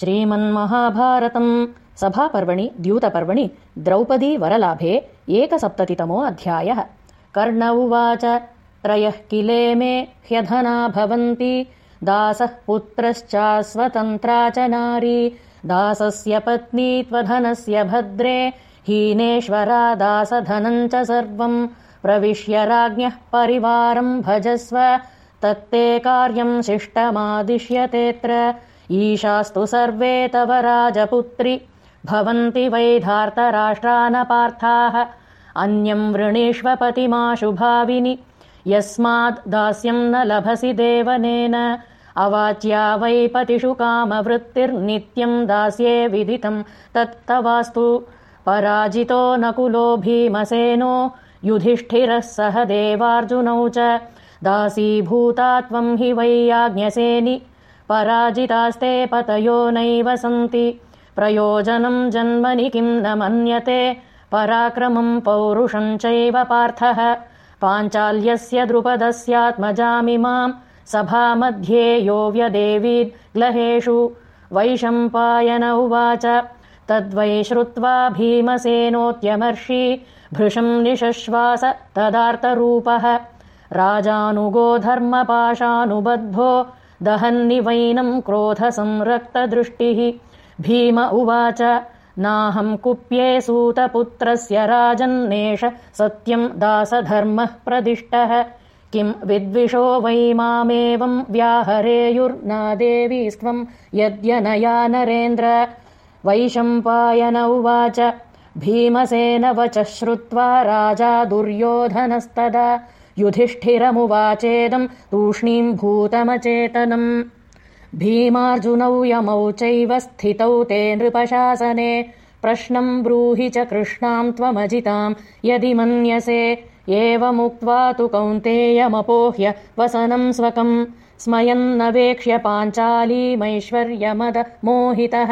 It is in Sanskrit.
श्रीमन्महाभारतम्। सभापर्वणि द्यूतपर्वणि द्रौपदी वरलाभे एकसप्ततितमो अध्यायः कर्ण उवाच त्रयः किले मे ह्यधना भवन्ति। दासः पुत्रश्चास्वतन्त्रा च नारी। दासस्य पत्नी त्वधनस्य भद्रे। हीनेश्वरा दासधनम् च सर्वम्। प्रविश्य राज्ञः परिवारम् भजस्व। तत्ते कार्यम् शिष्टमादिश्यतेऽत्र ईशास्तु सर्वे तव राजपुत्रि। भवन्ति वैधार्तराष्ट्रानपार्थाः अन्यम् वृणीष्वपतिमाशु भाविनि यस्माद् दास्यम् न लभसि देवनेन। अवाच्या वै पतिषु कामवृत्तिर्नित्यम् दास्ये विदितम् तत्तवास्तु। पराजितो नकुलो भीमसेनो। युधिष्ठिरः सह देवार्जुनौ च। दासीभूता त्वम् हि वैयाज्ञसेनि पराजितास्ते पतयो नैव सन्ति। प्रयोजनम् जन्मनि किम् न मन्यते। पराक्रमम् पौरुषम् चैव पार्थः। पाञ्चाल्यस्य द्रुपदस्यात्मजामिमाम् सभामध्ये यो व्यदेवीग्लहेषु वैशम्पायन उवाच। तद्वै श्रुत्वा भीमसेनोत्यमर्षि। भृशम् निशश्वास तदार्तरूपः राजानुगो धर्मपाशानुबद्धो दहन्निवैनम् क्रोधसंरक्तदृष्टिः। भीम उवाच नाहम् कुप्ये सूतपुत्रस्य राजन्नेष सत्यम् दासधर्मः प्रदिष्टः किम् विद्विषो वै मामेवम् व्याहरेयुर्नादेवीस्त्वम् यद्यनया नरेन्द्र। वैशम्पायन उवाच भीमसेन वचः श्रुत्वा राजा दुर्योधनस्तदा युधिष्ठिरमुवाचेदम् तूष्णीम् भूतमचेतनम् भीमार्जुनौ यमौ चैव स्थितौ ते नृपशासने। प्रश्नम् ब्रूहि च कृष्णाम् त्वमजिताम् यदि मन्यसे एवमुक्त्वा तु कौन्तेयमपोह्य वसनम् स्वकम् स्मयन्नवेक्ष्य पाञ्चालीमैश्वर्यमद मोहितः